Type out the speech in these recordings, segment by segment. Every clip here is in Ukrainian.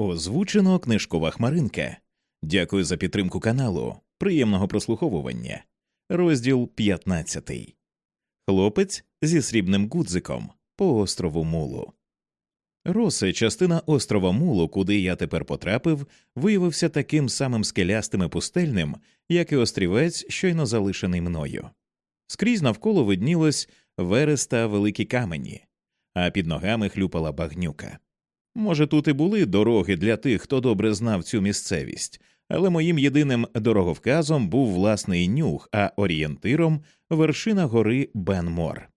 Озвучено книжкова хмаринка. Дякую за підтримку каналу. Приємного прослуховування. Розділ 15. Хлопець зі срібним гудзиком по острову Мулу. Росе, частина острова Мулу, куди я тепер потрапив, виявився таким самим скелястим і пустельним, як і острівець, щойно залишений мною. Скрізь навколо виднілось вереста великі камені, а під ногами хлюпала багнюка. Може, тут і були дороги для тих, хто добре знав цю місцевість, але моїм єдиним дороговказом був власний нюх, а орієнтиром вершина гори Бенмор.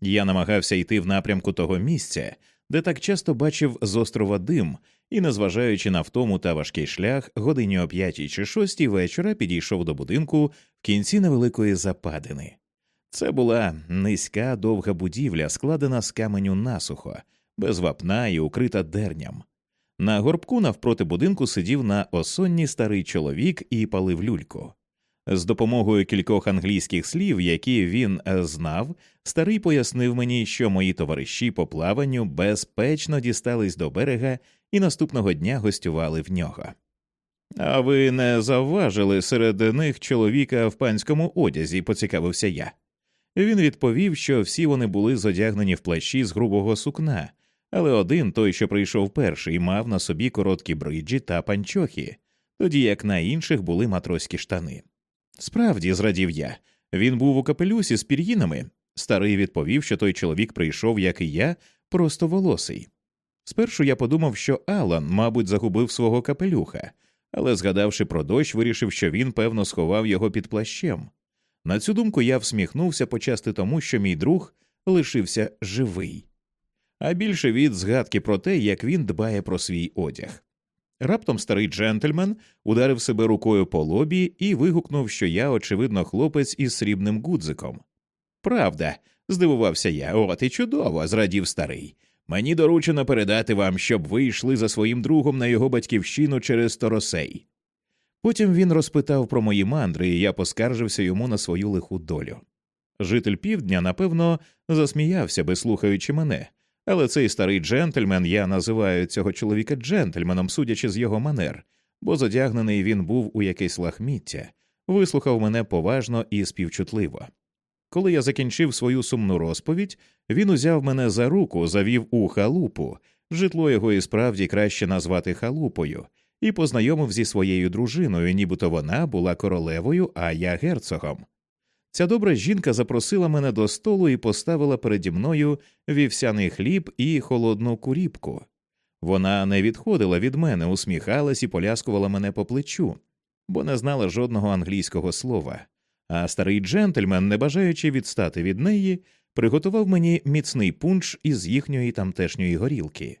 Я намагався йти в напрямку того місця, де так часто бачив з острова дим, і, незважаючи на втому та важкий шлях, годині о п'ятій чи шостій вечора підійшов до будинку в кінці невеликої западини. Це була низька довга будівля, складена з каменю насухо, без вапна і укрита дерням. На горбку навпроти будинку сидів на осонні старий чоловік і палив люльку. З допомогою кількох англійських слів, які він е, знав, старий пояснив мені, що мої товариші по плаванню безпечно дістались до берега і наступного дня гостювали в нього. А ви не завважили серед них чоловіка в панському одязі, поцікавився я. Він відповів, що всі вони були зодягнені в плащі з грубого сукна, але один, той, що прийшов перший, мав на собі короткі бриджі та панчохи, тоді як на інших були матроські штани. Справді, зрадів я, він був у капелюсі з пір'їнами. Старий відповів, що той чоловік прийшов, як і я, просто волосий. Спершу я подумав, що Алан, мабуть, загубив свого капелюха, але, згадавши про дощ, вирішив, що він, певно, сховав його під плащем. На цю думку я всміхнувся почасти тому, що мій друг лишився живий, а більше від згадки про те, як він дбає про свій одяг. Раптом старий джентльмен ударив себе рукою по лобі і вигукнув, що я, очевидно, хлопець із срібним гудзиком. Правда, здивувався я, от і чудово, зрадів старий. Мені доручено передати вам, щоб ви йшли за своїм другом на його батьківщину через Торосей. Потім він розпитав про мої мандри, і я поскаржився йому на свою лиху долю. Житель півдня, напевно, засміявся би, слухаючи мене, але цей старий джентльмен, я називаю цього чоловіка джентльменом, судячи з його манер, бо задягнений він був у якесь лахміття, вислухав мене поважно і співчутливо. Коли я закінчив свою сумну розповідь, він узяв мене за руку, завів у халупу, житло його і справді краще назвати халупою, і познайомив зі своєю дружиною, нібито вона була королевою, а я герцогом. Ця добра жінка запросила мене до столу і поставила переді мною вівсяний хліб і холодну куріпку. Вона не відходила від мене, усміхалась і поляскувала мене по плечу, бо не знала жодного англійського слова. А старий джентльмен, не бажаючи відстати від неї, приготував мені міцний пунш із їхньої тамтешньої горілки.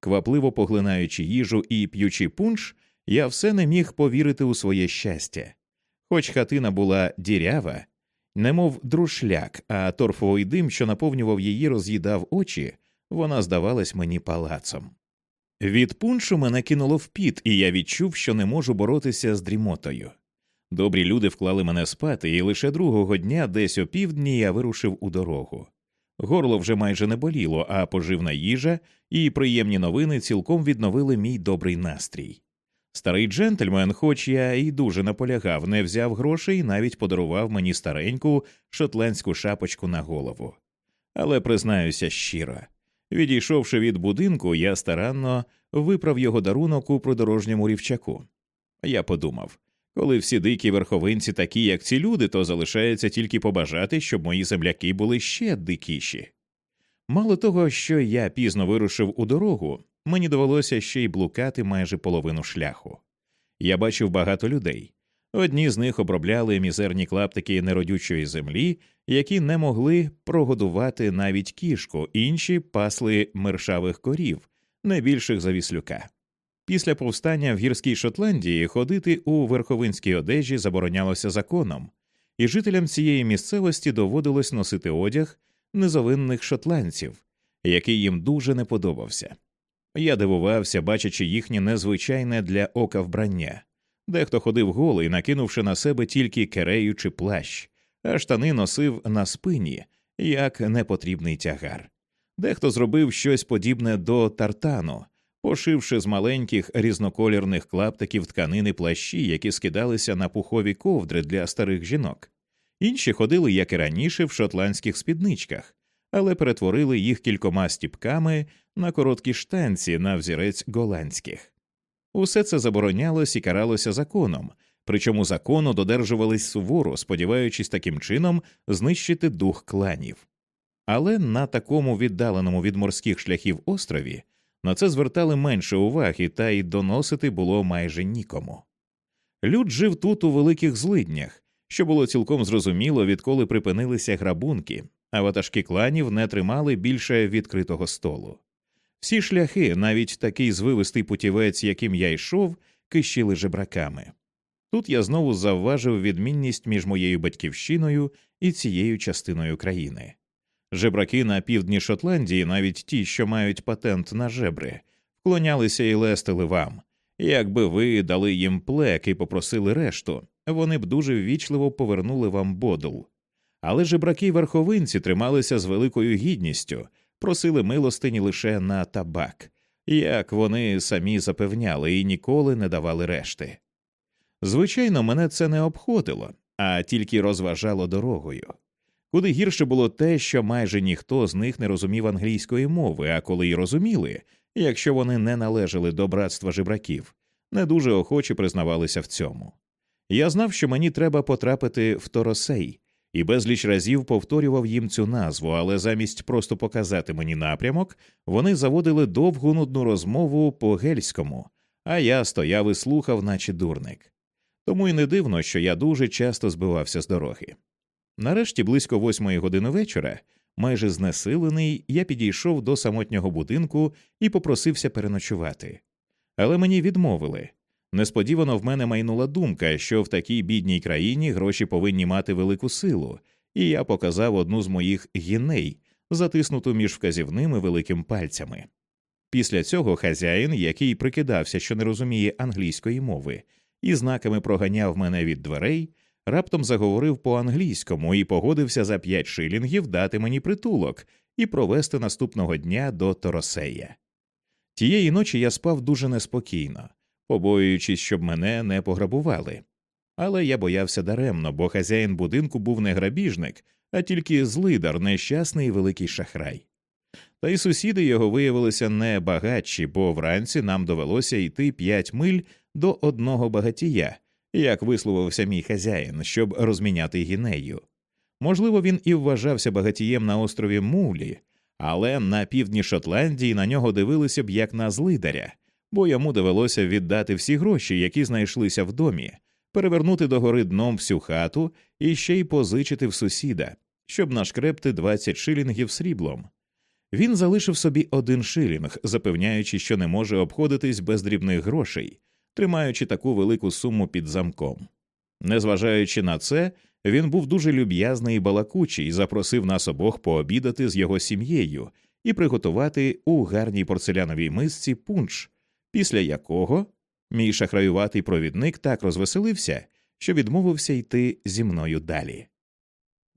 Квапливо поглинаючи їжу і п'ючи пунш, я все не міг повірити у своє щастя. Хоч хатина була дірява, немов друшляк, а торфовий дим, що наповнював її, роз'їдав очі, вона здавалась мені палацом. Від пуншу мене кинуло в піт, і я відчув, що не можу боротися з дрімотою. Добрі люди вклали мене спати, і лише другого дня, десь опівдні, я вирушив у дорогу. Горло вже майже не боліло, а поживна їжа і приємні новини цілком відновили мій добрий настрій. Старий джентльмен, хоч я і дуже наполягав, не взяв грошей і навіть подарував мені стареньку шотландську шапочку на голову. Але признаюся щиро, відійшовши від будинку, я старанно виправ його дарунок у придорожньому рівчаку. Я подумав коли всі дикі верховинці такі, як ці люди, то залишається тільки побажати, щоб мої земляки були ще дикіші. Мало того, що я пізно вирушив у дорогу, мені довелося ще й блукати майже половину шляху. Я бачив багато людей. Одні з них обробляли мізерні клаптики неродючої землі, які не могли прогодувати навіть кішку, інші пасли мершавих корів, не більших за віслюка. Після повстання в гірській Шотландії ходити у верховинській одежі заборонялося законом, і жителям цієї місцевості доводилось носити одяг незовинних шотландців, який їм дуже не подобався. Я дивувався, бачачи їхнє незвичайне для ока вбрання. Дехто ходив голий, накинувши на себе тільки керею чи плащ, а штани носив на спині як непотрібний тягар. Дехто зробив щось подібне до тартану пошивши з маленьких різноколірних клаптиків тканини плащі, які скидалися на пухові ковдри для старих жінок. Інші ходили, як і раніше, в шотландських спідничках, але перетворили їх кількома стіпками на короткі штанці на взірець голландських. Усе це заборонялось і каралося законом, причому закону додержувались суворо, сподіваючись таким чином знищити дух кланів. Але на такому віддаленому від морських шляхів острові на це звертали менше уваги, та й доносити було майже нікому. Люд жив тут у великих злиднях, що було цілком зрозуміло, відколи припинилися грабунки, а ватажки кланів не тримали більше відкритого столу. Всі шляхи, навіть такий звивистий путівець, яким я йшов, кищили жебраками. Тут я знову завважив відмінність між моєю батьківщиною і цією частиною країни. Жебраки на півдні Шотландії, навіть ті, що мають патент на жебри, вклонялися і лестили вам. Якби ви дали їм плек і попросили решту, вони б дуже ввічливо повернули вам бодул. Але жебраки верховинці трималися з великою гідністю, просили милостині лише на табак, як вони самі запевняли і ніколи не давали решти. Звичайно, мене це не обходило, а тільки розважало дорогою. Куди гірше було те, що майже ніхто з них не розумів англійської мови, а коли й розуміли, якщо вони не належали до братства жебраків, не дуже охоче признавалися в цьому. Я знав, що мені треба потрапити в Торосей, і безліч разів повторював їм цю назву, але замість просто показати мені напрямок, вони заводили довгу нудну розмову по гельському, а я стояв і слухав, наче дурник. Тому й не дивно, що я дуже часто збивався з дороги. Нарешті, близько восьмої години вечора, майже знесилений, я підійшов до самотнього будинку і попросився переночувати. Але мені відмовили. Несподівано в мене майнула думка, що в такій бідній країні гроші повинні мати велику силу, і я показав одну з моїх гіней, затиснуту між вказівними великими пальцями. Після цього хазяїн, який прикидався, що не розуміє англійської мови, і знаками проганяв мене від дверей, раптом заговорив по англійському і погодився за п'ять шилінгів дати мені притулок і провести наступного дня до Торосея. Тієї ночі я спав дуже неспокійно, побоюючись, щоб мене не пограбували. Але я боявся даремно, бо хазяїн будинку був не грабіжник, а тільки злидар, нещасний великий шахрай. Та й сусіди його виявилися не багатші, бо вранці нам довелося йти п'ять миль до одного багатія, як висловився мій хазяїн, щоб розміняти гінею. Можливо, він і вважався багатієм на острові Мулі, але на півдні Шотландії на нього дивилися б як на злидаря, бо йому довелося віддати всі гроші, які знайшлися в домі, перевернути догори дном всю хату і ще й позичити в сусіда, щоб нашкрепти 20 шилінгів сріблом. Він залишив собі один шилінг, запевняючи, що не може обходитись без дрібних грошей, тримаючи таку велику суму під замком. Незважаючи на це, він був дуже люб'язний і балакучий запросив нас обох пообідати з його сім'єю і приготувати у гарній порцеляновій мисці пунш, після якого мій шахраюватий провідник так розвеселився, що відмовився йти зі мною далі.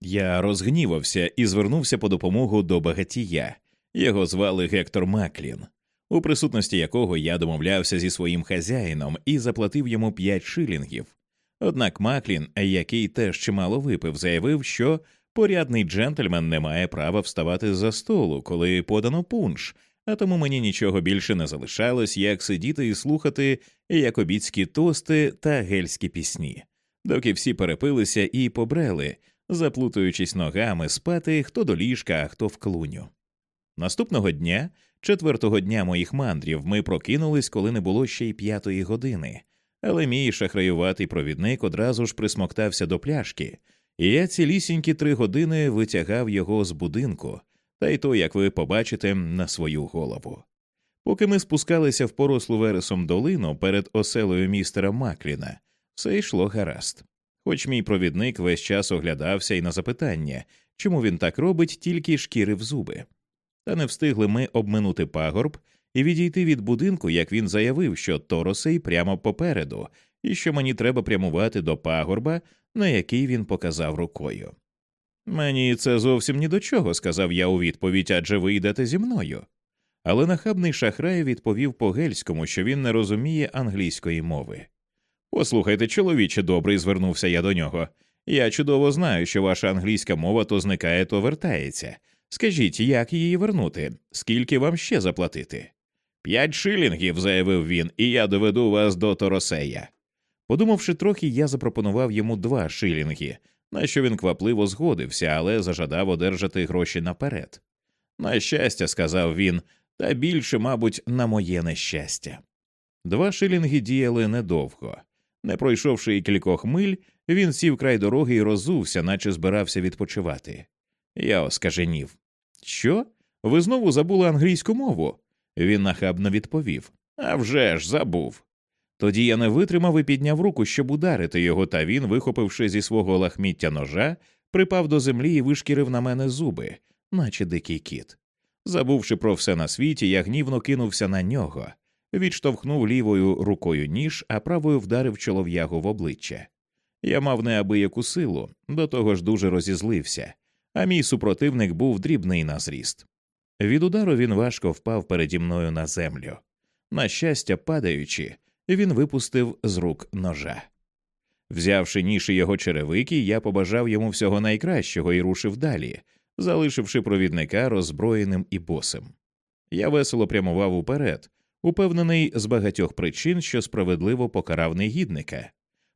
Я розгнівався і звернувся по допомогу до багатія. Його звали Гектор Маклін у присутності якого я домовлявся зі своїм хазяїном і заплатив йому п'ять шилінгів. Однак Маклін, який теж чимало випив, заявив, що порядний джентльмен не має права вставати за столу, коли подано пунш, а тому мені нічого більше не залишалось, як сидіти і слухати якобіцькі тости та гельські пісні, доки всі перепилися і побрели, заплутуючись ногами спати хто до ліжка, а хто в клуню. Наступного дня Четвертого дня моїх мандрів ми прокинулись, коли не було ще й п'ятої години, але мій шахраюватий провідник одразу ж присмоктався до пляшки, і я цілісінькі три години витягав його з будинку, та й то, як ви побачите, на свою голову. Поки ми спускалися в порослу вересом долину перед оселою містера Макліна, все йшло гаразд. Хоч мій провідник весь час оглядався і на запитання, чому він так робить, тільки шкірив зуби. Та не встигли ми обминути пагорб і відійти від будинку, як він заявив, що Торосей прямо попереду, і що мені треба прямувати до пагорба, на який він показав рукою. Мені це зовсім ні до чого, сказав я у відповідь, адже ви йдете зі мною. але нахабний шахрай відповів по гельському, що він не розуміє англійської мови. Послухайте, чоловіче добрий, звернувся я до нього. Я чудово знаю, що ваша англійська мова то зникає, то вертається. Скажіть, як її вернути? Скільки вам ще заплатити? П'ять шилінгів, заявив він, і я доведу вас до Торосея. Подумавши трохи, я запропонував йому два шилінги, на що він квапливо згодився, але зажадав одержати гроші наперед. На щастя, сказав він, та більше, мабуть, на моє нещастя. Два шилінги діяли недовго. Не пройшовши і кількох миль, він сів край дороги і розувся, наче збирався відпочивати. Я оскаженів. Що? Ви знову забули англійську мову? Він нахабно відповів «А вже ж, забув. Тоді я не витримав і підняв руку, щоб ударити його, та він, вихопивши зі свого лахміття ножа, припав до землі і вишкірив на мене зуби, наче дикий кіт. Забувши про все на світі, я гнівно кинувся на нього, відштовхнув лівою рукою ніж, а правою вдарив чолов'ягу в обличчя. Я мав неабияку силу, до того ж дуже розізлився, а мій супротивник був дрібний на зріст. Від удару він важко впав переді мною на землю. На щастя, падаючи, він випустив з рук ножа. Взявши ніші його черевики, я побажав йому всього найкращого і рушив далі, залишивши провідника роззброєним і босим. Я весело прямував уперед, упевнений з багатьох причин, що справедливо покарав негідника.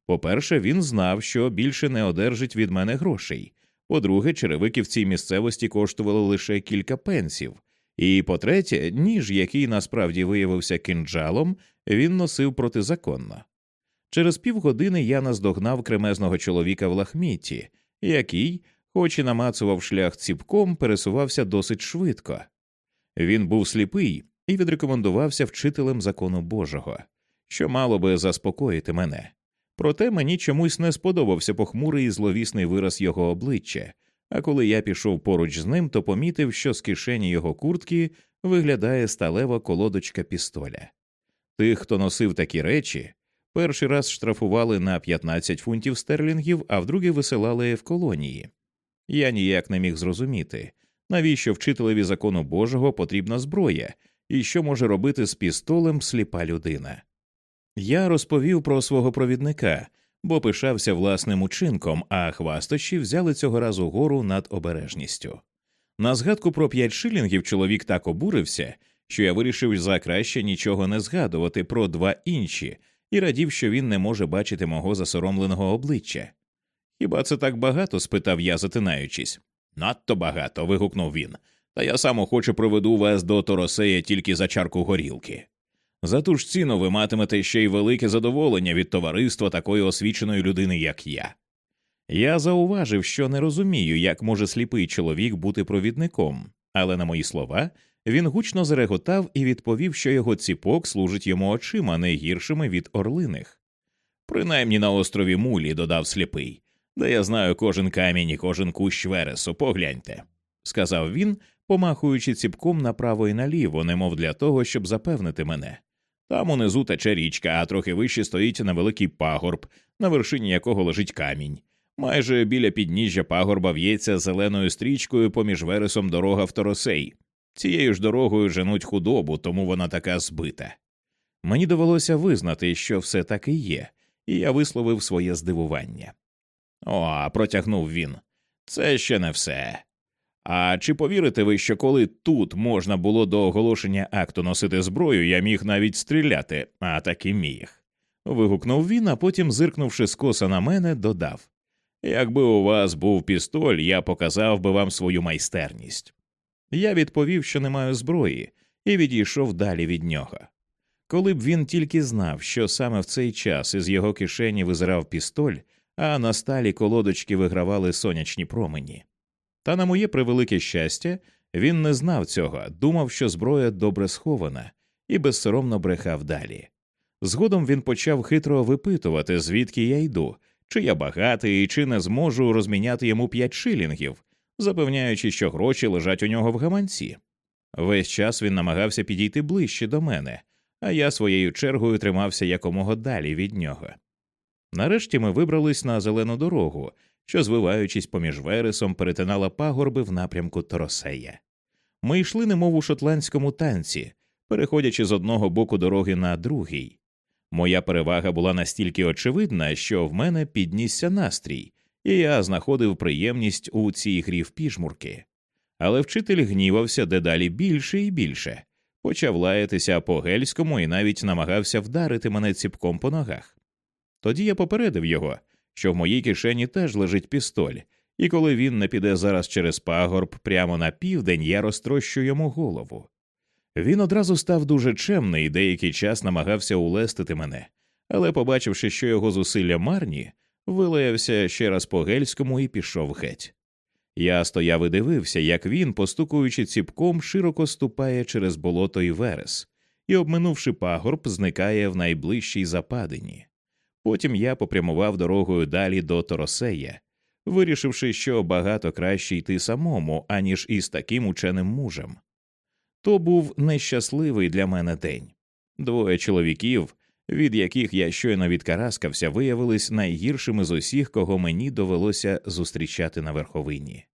По перше, він знав, що більше не одержить від мене грошей. По-друге, черевики в цій місцевості коштували лише кілька пенсів. І по третє, ніж, який насправді виявився кинджалом, він носив протизаконно. Через півгодини я наздогнав кремезного чоловіка в лахмітті, який, хоч і намацував шлях ціпком, пересувався досить швидко. Він був сліпий і відрекомендувався вчителем закону Божого, що мало би заспокоїти мене. Проте мені чомусь не сподобався похмурий і зловісний вираз його обличчя, а коли я пішов поруч з ним, то помітив, що з кишені його куртки виглядає сталева колодочка пістоля. Тих, хто носив такі речі, перший раз штрафували на 15 фунтів стерлінгів, а вдруге висилали в колонії. Я ніяк не міг зрозуміти, навіщо вчителеві закону Божого потрібна зброя, і що може робити з пістолем сліпа людина. Я розповів про свого провідника, бо пишався власним учинком, а хвастощі взяли цього разу гору над обережністю. На згадку про п'ять шилінгів чоловік так обурився, що я вирішив за краще нічого не згадувати про два інші і радів, що він не може бачити мого засоромленого обличчя. Хіба це так багато? спитав я, затинаючись. Надто багато. вигукнув він. Та я сам охоче проведу вас до Торосея тільки за чарку горілки. За ту ж ціну ви матимете ще й велике задоволення від товариства такої освіченої людини, як я. Я зауважив, що не розумію, як може сліпий чоловік бути провідником, але на мої слова він гучно зареготав і відповів, що його ціпок служить йому очима не гіршими від орлиних. Принаймні на острові Мулі, додав сліпий, де я знаю кожен камінь і кожен кущ вересу, погляньте, сказав він, помахуючи ціпком направо і наліво, немов для того, щоб запевнити мене. Там унизу тече річка, а трохи вище стоїть невеликий пагорб, на вершині якого лежить камінь. Майже біля підніжжя пагорба в'ється зеленою стрічкою поміж вересом дорога в Торосей. Цією ж дорогою женуть худобу, тому вона така збита. Мені довелося визнати, що все таки є, і я висловив своє здивування. О, протягнув він. Це ще не все. А чи повірите ви, що коли тут можна було до оголошення акту носити зброю, я міг навіть стріляти, а так і міг. вигукнув він, а потім, зиркнувши скоса на мене, додав Якби у вас був пістоль, я показав би вам свою майстерність. Я відповів, що не маю зброї, і відійшов далі від нього. Коли б він тільки знав, що саме в цей час із його кишені визирав пістоль, а на сталі колодочки вигравали сонячні промені. Та, на моє превелике щастя, він не знав цього, думав, що зброя добре схована, і безсоромно брехав далі. Згодом він почав хитро випитувати, звідки я йду, чи я багатий, і чи не зможу розміняти йому п'ять шилінгів, запевняючи, що гроші лежать у нього в гаманці. Весь час він намагався підійти ближче до мене, а я своєю чергою тримався якомога далі від нього. Нарешті ми вибрались на зелену дорогу, що, звиваючись поміж вересом, перетинала пагорби в напрямку Торосея. Ми йшли, немов у шотландському танці, переходячи з одного боку дороги на другий. Моя перевага була настільки очевидна, що в мене піднісся настрій, і я знаходив приємність у цій грі в піжмурки. Але вчитель гнівався дедалі більше і більше, почав лаятися по гельському і навіть намагався вдарити мене ціпком по ногах. Тоді я попередив його, що в моїй кишені теж лежить пістоль, і коли він не піде зараз через пагорб прямо на південь, я розтрощу йому голову. Він одразу став дуже чемний і деякий час намагався улестити мене, але, побачивши, що його зусилля марні, вилаявся ще раз по гельському і пішов геть. Я стояв і дивився, як він, постукуючи ціпком, широко ступає через болото і верес, і, обминувши пагорб, зникає в найближчій западині. Потім я попрямував дорогою далі до Торосея, вирішивши, що багато краще йти самому, аніж із таким ученим мужем. То був нещасливий для мене день. Двоє чоловіків, від яких я щойно відкараскався, виявились найгіршими з усіх, кого мені довелося зустрічати на верховині.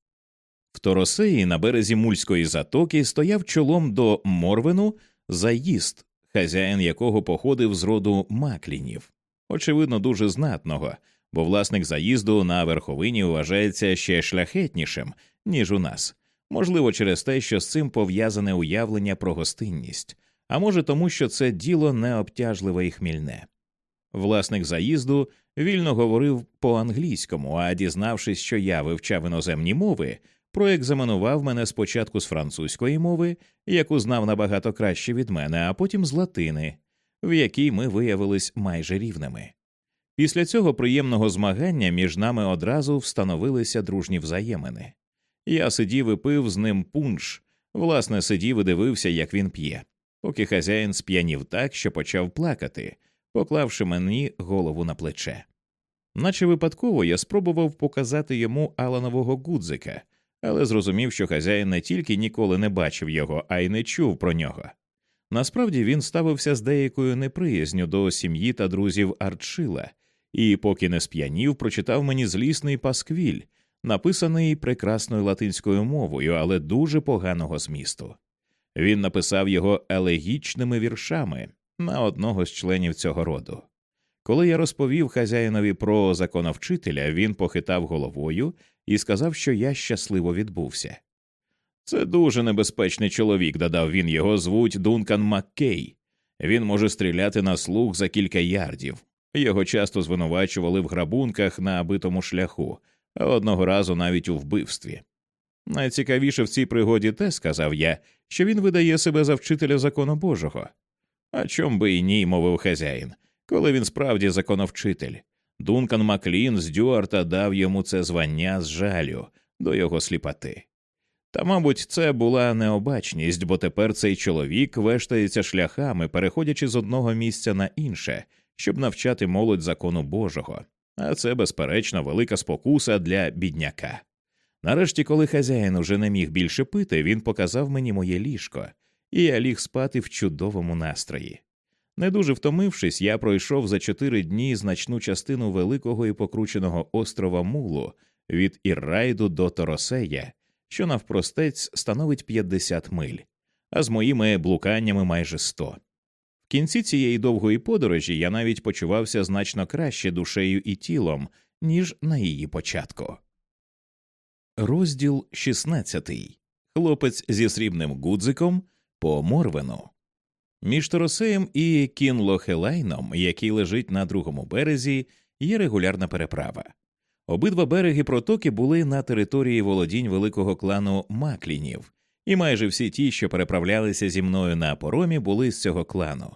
В Торосеї на березі мульської затоки стояв чолом до Морвену заїзд, хазяїн якого походив з роду маклінів, очевидно, дуже знатного, бо власник заїзду на верховині вважається ще шляхетнішим, ніж у нас, можливо, через те, що з цим пов'язане уявлення про гостинність, а може тому, що це діло необтяжливе і хмільне. Власник заїзду вільно говорив по англійському, а дізнавшись, що я вивчав іноземні мови, проекзаменував мене спочатку з французької мови, яку знав набагато краще від мене, а потім з латини, в якій ми виявились майже рівними. Після цього приємного змагання між нами одразу встановилися дружні взаємини. Я сидів і пив з ним пунш, власне, сидів і дивився, як він п'є, поки хазяїн сп'янів так, що почав плакати, поклавши мені голову на плече. Наче випадково я спробував показати йому Аланового гудзика, але зрозумів, що хазяїн не тільки ніколи не бачив його, а й не чув про нього. Насправді він ставився з деякою неприязню до сім'ї та друзів Арчила, і, поки не сп'янів, прочитав мені злісний пасквіль, написаний прекрасною латинською мовою, але дуже поганого змісту. Він написав його елегічними віршами на одного з членів цього роду. Коли я розповів хазяїнові про законовчителя, він похитав головою і сказав, що я щасливо відбувся. Це дуже небезпечний чоловік, додав він його звуть Дункан Маккей. Він може стріляти на слух за кілька ярдів. Його часто звинувачували в грабунках на битому шляху, а одного разу навіть у вбивстві. Найцікавіше в цій пригоді те, сказав я, що він видає себе за вчителя закону Божого. А чом би і ні, мовив хазяїн, коли він справді законовчитель. Дункан Маклін з Дюарта дав йому це звання з жалю до його сліпоти. Та, мабуть, це була необачність, бо тепер цей чоловік вештається шляхами, переходячи з одного місця на інше, щоб навчати молодь закону Божого, а це, безперечно, велика спокуса для бідняка. Нарешті, коли хазяїн уже не міг більше пити, він показав мені моє ліжко, і я ліг спати в чудовому настрої. Не дуже втомившись, я пройшов за чотири дні значну частину великого і покрученого острова Мулу від Іррайду до Торосея, що навпростець становить 50 миль, а з моїми блуканнями майже 100. В кінці цієї довгої подорожі я навіть почувався значно краще душею і тілом, ніж на її початку. Розділ 16. Хлопець зі срібним гудзиком по Морвену. Між Торосеєм і Кінлохелайном, який лежить на другому березі, є регулярна переправа. Обидва береги протоки були на території володінь великого клану Маклінів, і майже всі ті, що переправлялися зі мною на поромі, були з цього клану.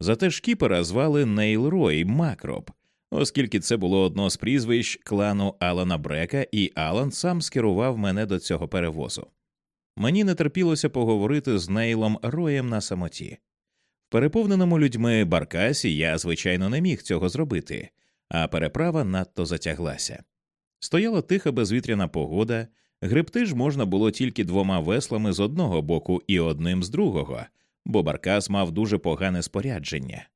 Зате шкіпера звали Нейлрой Макроб, оскільки це було одно з прізвищ клану Алана Брека, і Алан сам скерував мене до цього перевозу. Мені не терпілося поговорити з Нейлом Роєм на самоті. В переповненому людьми баркасі я, звичайно, не міг цього зробити, а переправа надто затяглася. Стояла тиха безвітряна погода, гребти ж можна було тільки двома веслами з одного боку і одним з другого, бо баркас мав дуже погане спорядження.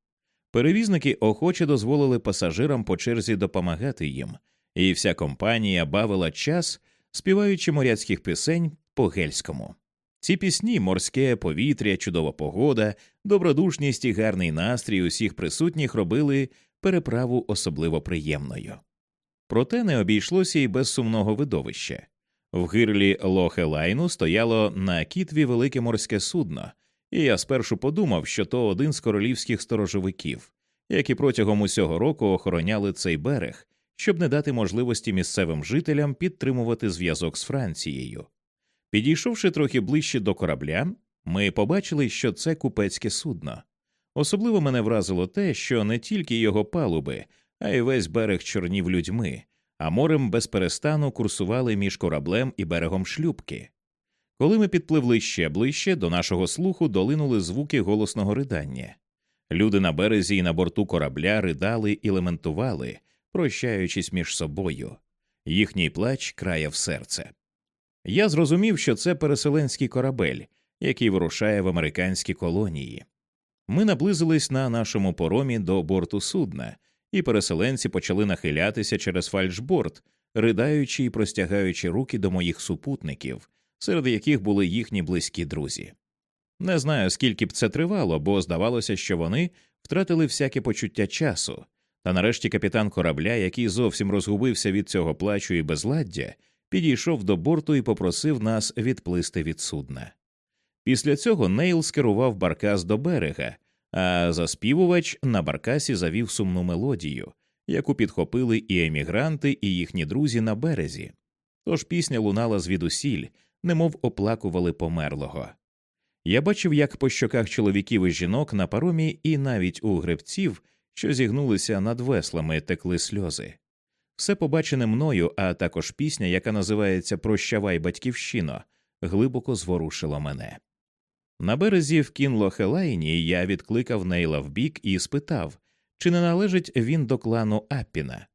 Перевізники охоче дозволили пасажирам по черзі допомагати їм, і вся компанія бавила час, співаючи моряцьких пісень по гельському. Ці пісні, морське повітря, чудова погода, добродушність і гарний настрій усіх присутніх робили переправу особливо приємною. Проте не обійшлося і без сумного видовища. В гирлі Лохелайну стояло на кітві велике морське судно, і я спершу подумав, що то один з королівських сторожовиків, які протягом усього року охороняли цей берег, щоб не дати можливості місцевим жителям підтримувати зв'язок з Францією. Підійшовши трохи ближче до корабля, ми побачили, що це купецьке судно. Особливо мене вразило те, що не тільки його палуби, а й весь берег чорнів людьми, а морем без перестану курсували між кораблем і берегом шлюбки. Коли ми підпливли ще ближче, до нашого слуху долинули звуки голосного ридання. Люди на березі і на борту корабля ридали і лементували, прощаючись між собою. Їхній плач краяв серце. Я зрозумів, що це переселенський корабель, який вирушає в американські колонії. Ми наблизились на нашому поромі до борту судна, і переселенці почали нахилятися через фальшборд, ридаючи і простягаючи руки до моїх супутників, серед яких були їхні близькі друзі. Не знаю, скільки б це тривало, бо здавалося, що вони втратили всяке почуття часу, та нарешті капітан корабля, який зовсім розгубився від цього плачу і безладдя, підійшов до борту і попросив нас відплисти від судна. Після цього Нейл скерував баркас до берега, а заспівувач на баркасі завів сумну мелодію, яку підхопили і емігранти, і їхні друзі на березі. Тож пісня лунала звідусіль, немов оплакували померлого. Я бачив, як по щоках чоловіків і жінок на паромі, і навіть у гребців, що зігнулися над веслами, текли сльози. Все побачене мною, а також пісня, яка називається Прощавай, батьківщино, глибоко зворушило мене. На березі в Кінлохелайні я відкликав Нейла вбік і спитав, чи не належить він до клану Аппіна.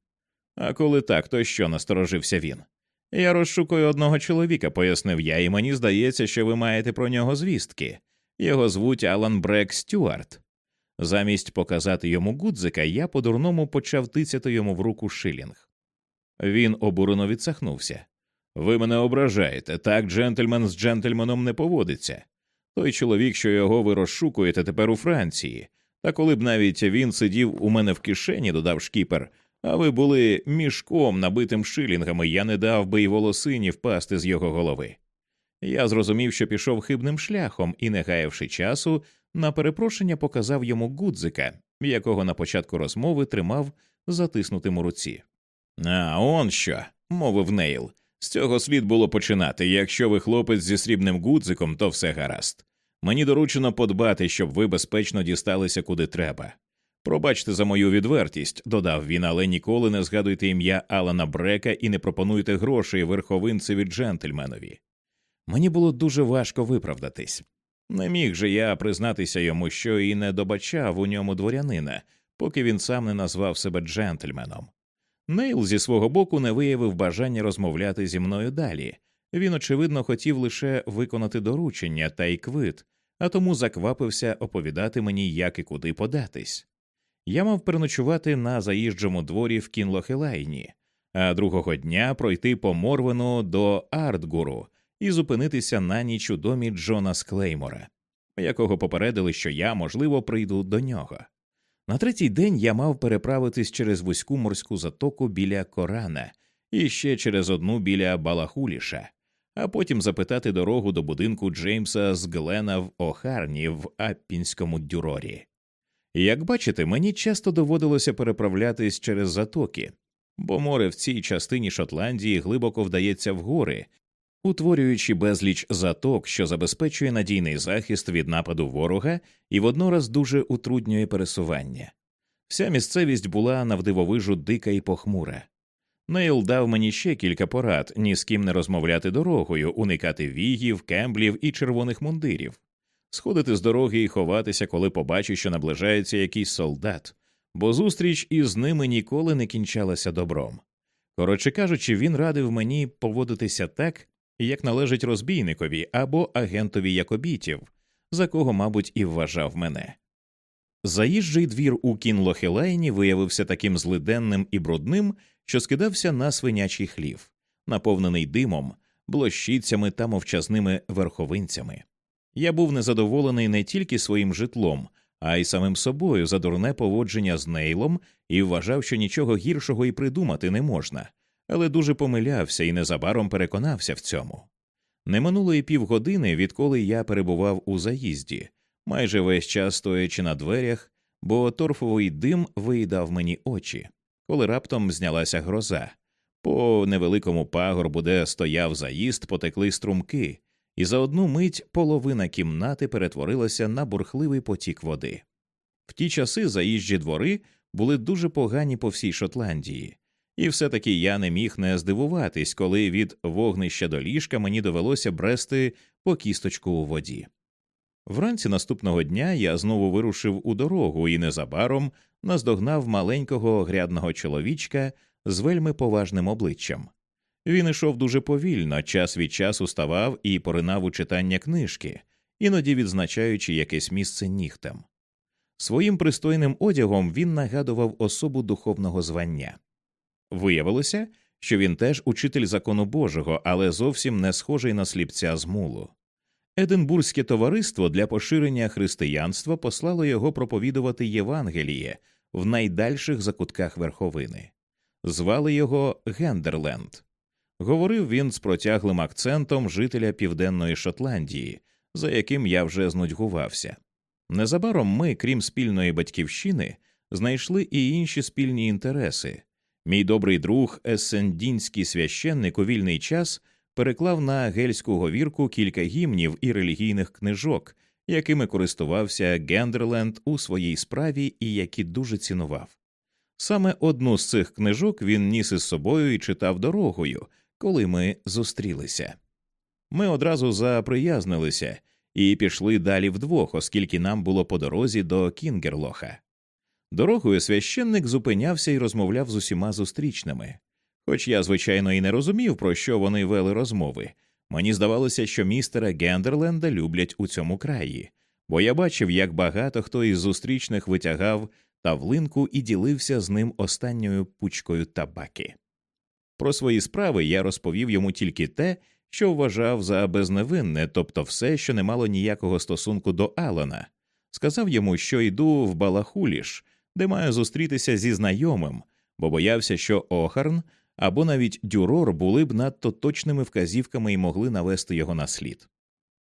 А коли так, то що насторожився він? Я розшукую одного чоловіка, пояснив я, і мені здається, що ви маєте про нього звістки. Його звуть Алан Брек Стюарт. Замість показати йому гудзика, я по дурному почав тицяти йому в руку шилінг. Він обурено відсахнувся. Ви мене ображаєте, так джентльмен з джентльменом не поводиться. Той чоловік, що його ви розшукуєте тепер у Франції, та коли б навіть він сидів у мене в кишені, додав шкіпер, а ви були мішком, набитим шилінгами, я не дав би й волосині впасти з його голови. Я зрозумів, що пішов хибним шляхом і, не гаявши часу, на перепрошення показав йому гудзика, якого на початку розмови тримав затиснутим у руці. А он що, мовив Нейл. З цього слід було починати. Якщо ви хлопець зі срібним гудзиком, то все гаразд. Мені доручено подбати, щоб ви безпечно дісталися куди треба. Пробачте за мою відвертість, додав він, але ніколи не згадуйте ім'я Алана Брека і не пропонуйте грошей верховинцеві джентльменові. Мені було дуже важко виправдатись. Не міг же я признатися йому, що і не добачав у ньому дворянина, поки він сам не назвав себе джентльменом. Нейл зі свого боку не виявив бажання розмовляти зі мною далі. Він, очевидно, хотів лише виконати доручення та й квит, а тому заквапився оповідати мені, як і куди податись. Я мав переночувати на заїжджому дворі в Кінлохелайні, а другого дня пройти по Морвену до Артгуру і зупинитися на ніч у домі Джона Склеймора, якого попередили, що я, можливо, прийду до нього. На третій день я мав переправитись через вузьку морську затоку біля Корана і ще через одну біля Балахуліша, а потім запитати дорогу до будинку Джеймса з Глена в Охарні в Аппінському дюрорі. Як бачите, мені часто доводилося переправлятись через затоки, бо море в цій частині Шотландії глибоко вдається в гори, утворюючи безліч заток, що забезпечує надійний захист від нападу ворога і воднораз дуже утруднює пересування. Вся місцевість була навдивовижу дика і похмура. Нейл дав мені ще кілька порад ні з ким не розмовляти дорогою, уникати вігів, кемблів і червоних мундирів, сходити з дороги і ховатися, коли побачу, що наближається якийсь солдат, бо зустріч із ними ніколи не кінчалася добром. Коротше кажучи, він радив мені поводитися так, як належить розбійникові або агентові якобітів, за кого, мабуть, і вважав мене. Заїжджий двір у Кінлохелайні виявився таким злиденним і брудним, що скидався на свинячий хлів, наповнений димом, блощицями та мовчазними верховинцями. Я був незадоволений не тільки своїм житлом, а й самим собою за дурне поводження з нейлом і вважав, що нічого гіршого і придумати не можна, але дуже помилявся і незабаром переконався в цьому. Не минуло й півгодини, відколи я перебував у заїзді, майже весь час стоячи на дверях, бо торфовий дим виїдав мені очі, коли раптом знялася гроза. По невеликому пагорбу, де стояв заїзд, потекли струмки, і за одну мить половина кімнати перетворилася на бурхливий потік води. В ті часи заїжджі двори були дуже погані по всій Шотландії, і все таки я не міг не здивуватись, коли від вогнища до ліжка мені довелося брести по кісточку у воді. Вранці наступного дня я знову вирушив у дорогу і незабаром наздогнав маленького грядного чоловічка з вельми поважним обличчям. Він ішов дуже повільно, час від часу ставав і поринав у читання книжки, іноді відзначаючи якесь місце нігтем. Своїм пристойним одягом він нагадував особу духовного звання. Виявилося, що він теж учитель закону Божого, але зовсім не схожий на сліпця з мулу. Единбурзьке товариство для поширення християнства послало його проповідувати Євангеліє в найдальших закутках верховини. Звали його Гендерленд. Говорив він з протяглим акцентом жителя Південної Шотландії, за яким я вже знудьгувався. Незабаром ми, крім спільної батьківщини, знайшли і інші спільні інтереси. Мій добрий друг, есендінський священник у вільний час переклав на гельську говірку кілька гімнів і релігійних книжок, якими користувався Гендерленд у своїй справі і які дуже цінував. Саме одну з цих книжок він ніс із собою і читав дорогою, коли ми зустрілися. Ми одразу заприязнилися і пішли далі вдвох, оскільки нам було по дорозі до Кінгерлоха. Дорогою священник зупинявся і розмовляв з усіма зустрічними. Хоч я, звичайно, і не розумів, про що вони вели розмови. Мені здавалося, що містера Гендерленда люблять у цьому краї, бо я бачив, як багато хто із зустрічних витягав тавлинку і ділився з ним останньою пучкою табаки. Про свої справи я розповів йому тільки те, що вважав за безневинне, тобто все, що не мало ніякого стосунку до Алана. Сказав йому, що йду в Балахуліш, де маю зустрітися зі знайомим, бо боявся, що Охарн або навіть Дюрор були б надто точними вказівками і могли навести його на слід.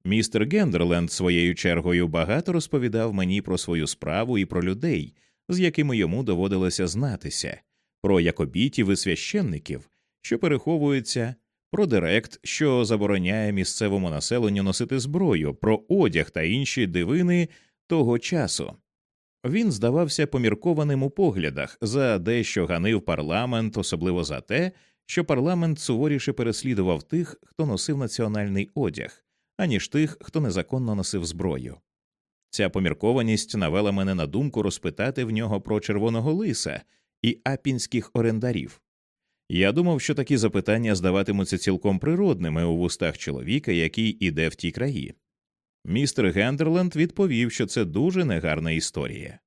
Містер Гендерленд своєю чергою багато розповідав мені про свою справу і про людей, з якими йому доводилося знатися, про якобітів і священників, що переховуються, про директ, що забороняє місцевому населенню носити зброю, про одяг та інші дивини того часу. Він здавався поміркованим у поглядах за дещо ганив парламент, особливо за те, що парламент суворіше переслідував тих, хто носив національний одяг, аніж тих, хто незаконно носив зброю. Ця поміркованість навела мене на думку розпитати в нього про червоного лиса і апінських орендарів. Я думав, що такі запитання здаватимуться цілком природними у вустах чоловіка, який іде в ті краї. Містер Гендерленд відповів, що це дуже негарна історія.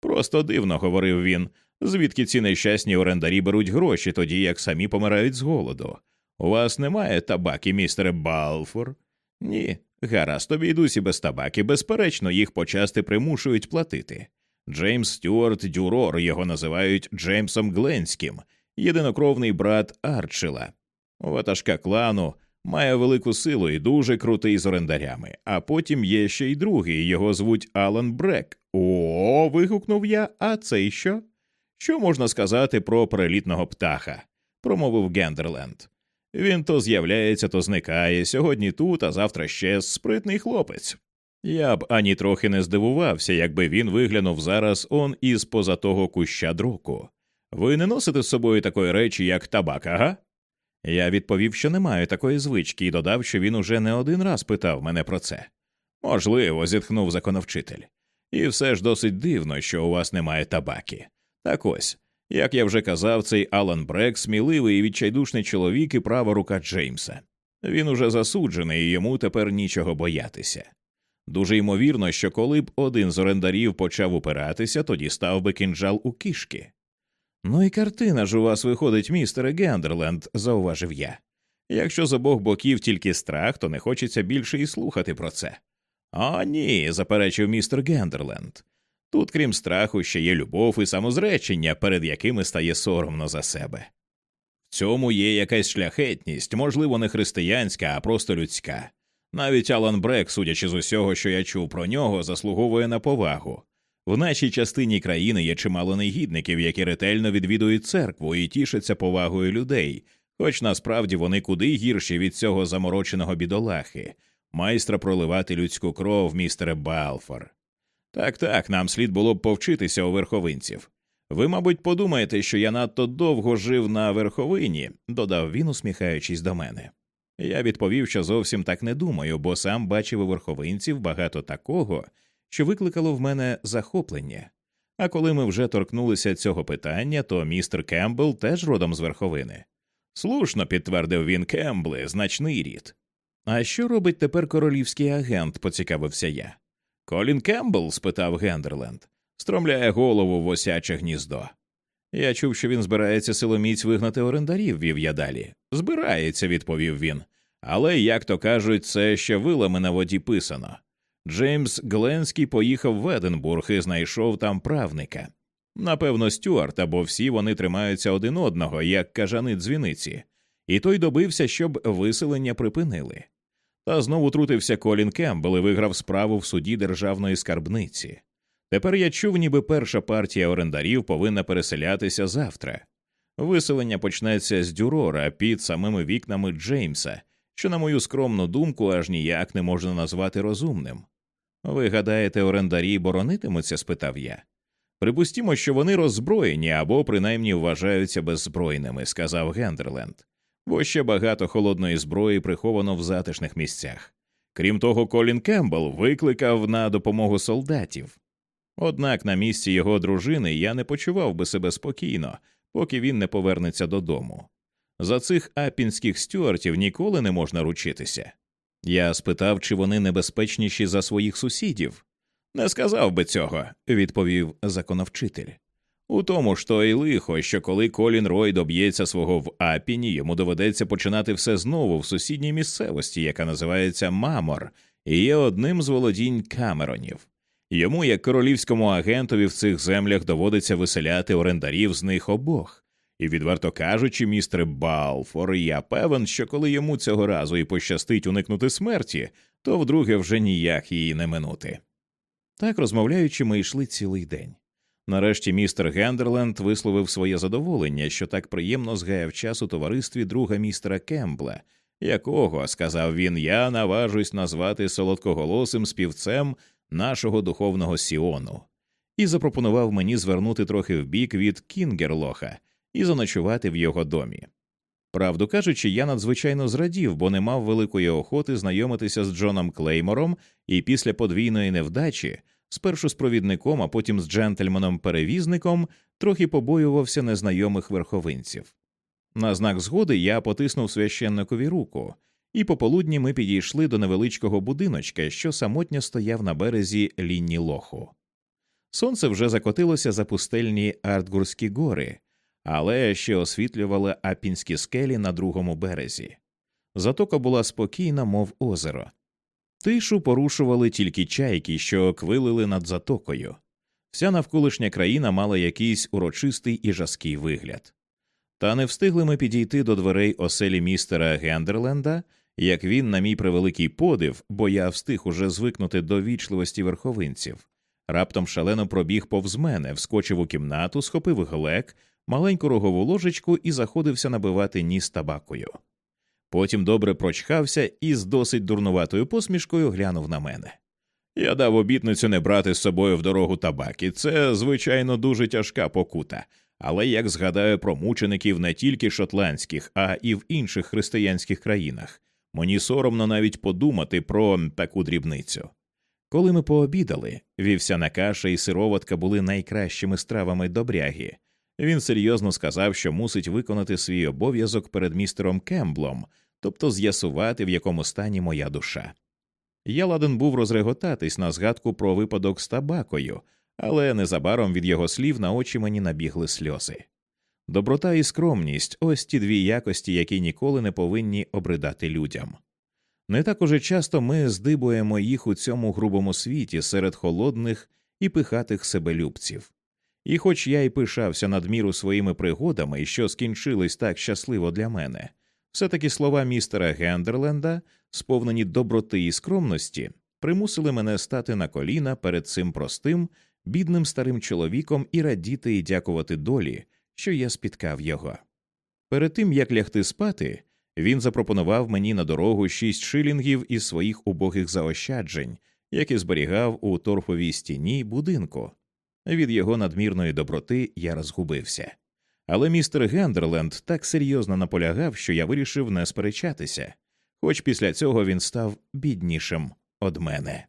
Просто дивно, говорив він, звідки ці нещасні орендарі беруть гроші, тоді як самі помирають з голоду. У вас немає табаки, містере Балфор? Ні, гаразд, тобі й дусі без табаки, безперечно, їх почасти примушують платити. Джеймс Стюарт Дюрор його називають Джеймсом Гленським, єдинокровний брат Арчела. Ватажка клану має велику силу і дуже крутий з орендарями. А потім є ще й другий, його звуть Алан Брек. О. вигукнув я. А це що? Що можна сказати про перелітного птаха? промовив Гендерленд. Він то з'являється, то зникає. Сьогодні тут, а завтра ще спритний хлопець. Я б ані трохи не здивувався, якби він виглянув зараз он із поза того куща друку. Ви не носите з собою такої речі, як табак, ага? Я відповів, що не маю такої звички, і додав, що він уже не один раз питав мене про це. Можливо, зітхнув законовчитель. І все ж досить дивно, що у вас немає табаки. Так ось, як я вже казав, цей Алан Брек сміливий і відчайдушний чоловік і права рука Джеймса. Він уже засуджений і йому тепер нічого боятися. Дуже ймовірно, що коли б один з орендарів почав упиратися, тоді став би кинджал у кішки. Ну і картина ж у вас виходить, містере Гендерленд, зауважив я. Якщо з обох боків тільки страх, то не хочеться більше і слухати про це. А ні, заперечив містер Гендерленд. Тут, крім страху, ще є любов і самозречення, перед якими стає соромно за себе. В цьому є якась шляхетність, можливо, не християнська, а просто людська. Навіть Алан Брек, судячи з усього, що я чув про нього, заслуговує на повагу. В нашій частині країни є чимало негідників, які ретельно відвідують церкву і тішаться повагою людей, хоч насправді вони куди гірші від цього замороченого бідолахи, майстра проливати людську кров, містере Балфор. Так, так, нам слід було б повчитися у верховинців. Ви, мабуть, подумаєте, що я надто довго жив на верховині, додав він, усміхаючись до мене. Я відповів, що зовсім так не думаю, бо сам бачив у верховинців багато такого, що викликало в мене захоплення. А коли ми вже торкнулися цього питання, то містер Кембл теж родом з верховини. Слушно, підтвердив він Кембли, значний рід. А що робить тепер королівський агент? поцікавився я. Колін Кембл? спитав Гендерленд, стромляє голову в осяче гніздо. Я чув, що він збирається силоміць вигнати орендарів, вів я далі. Збирається, відповів він. Але, як то кажуть, це ще вилами на воді писано. Джеймс Гленський поїхав в Единбург і знайшов там правника. Напевно, Стюарт або всі вони тримаються один одного, як кажани дзвіниці, і той добився, щоб виселення припинили. Та знову трутився Колін Кембл і виграв справу в суді державної скарбниці. Тепер я чув, ніби перша партія орендарів повинна переселятися завтра. Виселення почнеться з дюрора під самими вікнами Джеймса, що, на мою скромну думку, аж ніяк не можна назвати розумним. Ви гадаєте, орендарі боронитимуться? спитав я. Припустімо, що вони роззброєні або принаймні вважаються беззбройними, сказав Гендерленд, бо ще багато холодної зброї приховано в затишних місцях. Крім того, Колін Кембл викликав на допомогу солдатів. Однак на місці його дружини я не почував би себе спокійно, поки він не повернеться додому. За цих апінських стюартів ніколи не можна ручитися. Я спитав, чи вони небезпечніші за своїх сусідів. Не сказав би цього, відповів законовчитель. У тому ж то й лихо, що коли Колін Рой доб'ється свого в Апіні, йому доведеться починати все знову в сусідній місцевості, яка називається Мамор, і є одним з володінь Камеронів. Йому, як королівському агентові в цих землях, доводиться виселяти орендарів з них обох. І, відверто кажучи, містер Балфор, я певен, що коли йому цього разу і пощастить уникнути смерті, то вдруге вже ніяк її не минути. Так розмовляючи, ми йшли цілий день. Нарешті містер Гендерленд висловив своє задоволення, що так приємно згаяв час у товаристві друга містера Кембла, якого, сказав він, я наважусь назвати солодкоголосим співцем нашого духовного Сіону, і запропонував мені звернути трохи вбік від Кінгерлоха і заночувати в його домі. Правду кажучи, я надзвичайно зрадів, бо не мав великої охоти знайомитися з Джоном Клеймором і після подвійної невдачі, спершу з провідником, а потім з джентльменом-перевізником, трохи побоювався незнайомих верховинців. На знак згоди я потиснув священникові руку, і пополудні ми підійшли до невеличкого будиночка, що самотньо стояв на березі лінні лоху. Сонце вже закотилося за пустельні Артгурські гори, але ще освітлювали апінські скелі на другому березі. Затока була спокійна, мов озеро. Тишу порушували тільки чайки, що квилили над затокою. Вся навколишня країна мала якийсь урочистий і жаский вигляд. Та не встигли ми підійти до дверей оселі містера Гендерленда, як він, на мій превеликий подив, бо я встиг уже звикнути до вічливості верховинців. Раптом шалено пробіг повз мене, вскочив у кімнату, схопив глек, маленьку рогову ложечку і заходився набивати ніс табакою. Потім добре прочхався і з досить дурнуватою посмішкою глянув на мене. Я дав обітницю не брати з собою в дорогу табак, і це, звичайно, дуже тяжка покута. Але як згадаю про мучеників не тільки шотландських, а і в інших християнських країнах, мені соромно навіть подумати про таку дрібницю. Коли ми пообідали, вівсяна каша і сироватка були найкращими стравами добряги. Він серйозно сказав, що мусить виконати свій обов'язок перед містером Кемблом, тобто з'ясувати, в якому стані моя душа. Я ладен був розреготатись на згадку про випадок з табакою, але незабаром від його слів на очі мені набігли сльози. Доброта і скромність ось ті дві якості, які ніколи не повинні обридати людям. Не так уже часто ми здибуємо їх у цьому грубому світі серед холодних і пихатих себелюбців. І хоч я й пишався надміру своїми пригодами, що скінчились так щасливо для мене, все таки слова містера Гендерленда, сповнені доброти і скромності, примусили мене стати на коліна перед цим простим, бідним старим чоловіком і радіти і дякувати долі, що я спіткав його. Перед тим як лягти спати, він запропонував мені на дорогу шість шилінгів із своїх убогих заощаджень, які зберігав у торфовій стіні будинку. Від його надмірної доброти я розгубився. Але містер Гендерленд так серйозно наполягав, що я вирішив не сперечатися, хоч після цього він став біднішим од мене.